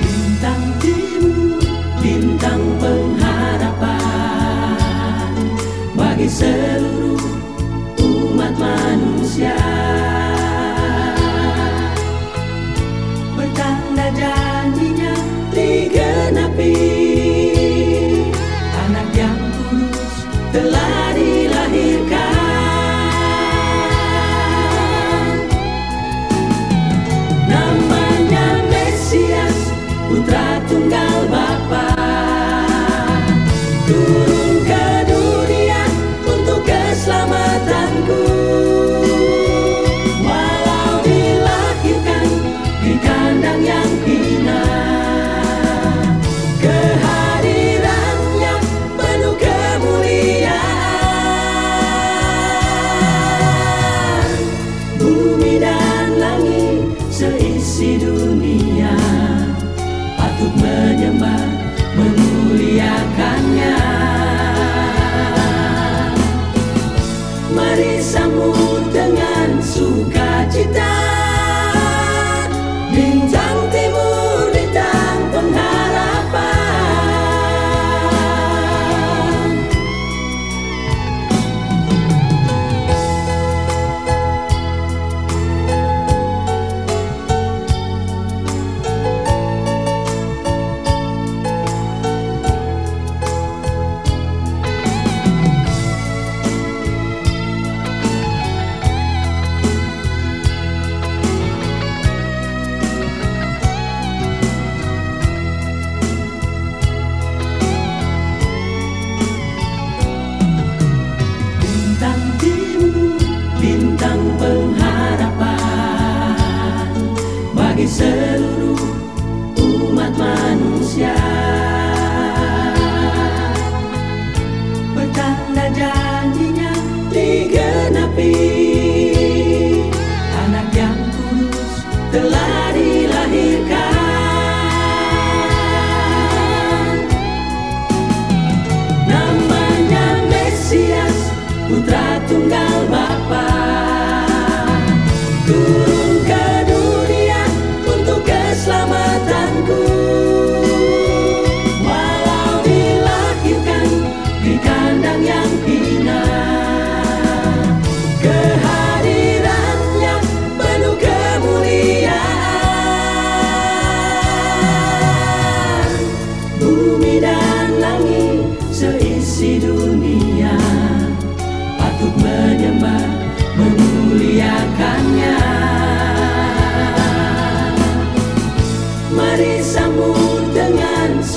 bintang di light. Jesus.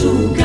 to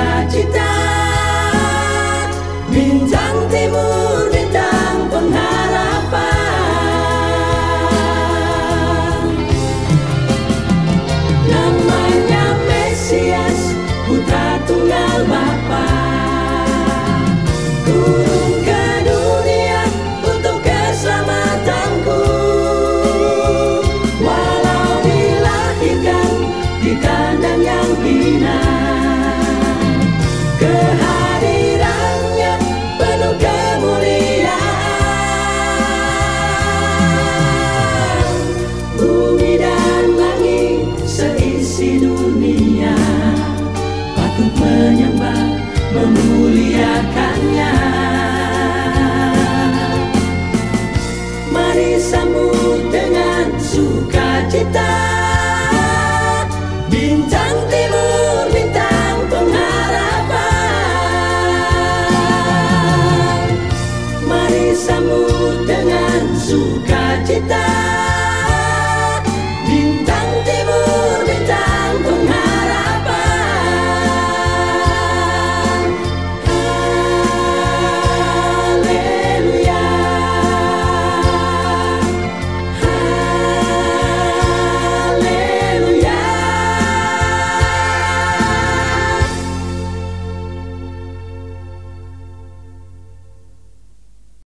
isi dunia. Patut menyembah memuliakannya. Mari sambut dengan sukacita. Bintang timur, bintang pengharapan. Mari sambut dengan suka